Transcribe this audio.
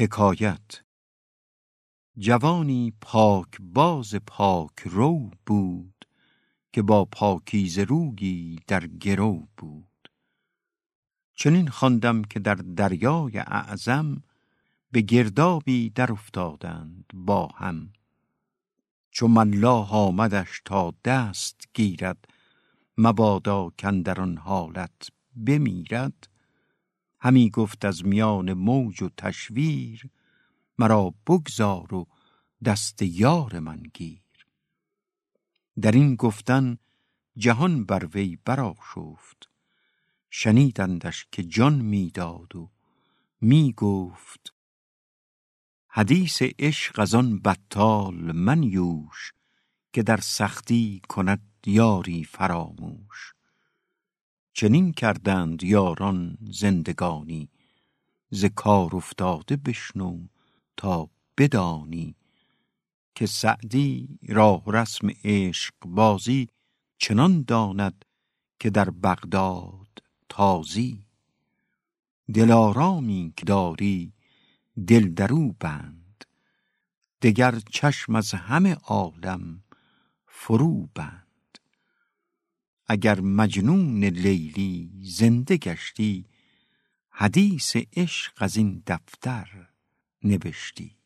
حکایت. جوانی پاک باز پاک رو بود که با پاکیز روگی در گرو بود. چنین خواندم که در دریای اعظم به گردابی در افتادند با هم. چو ملاح آمدش تا دست گیرد مبادا کندر آن حالت بمیرد. همی گفت از میان موج و تشویر مرا بگذار و دست یار من گیر. در این گفتن جهان بر وی برآشفت شنیدندش که جان می‌داد و می گفت حدیث عشق از آن بطال منیوش که در سختی کند یاری فراموش. چنین کردند یاران زندگانی ز کار افتاده بشنو تا بدانی. که سعدی راه رسم عشق بازی چنان داند که در بغداد تازی. دلارامی که داری دل درو بند دگر چشم از همه عالم فرو بند. اگر مجنون لیلی زنده گشتی حدیث عشق از این دفتر نبشتی.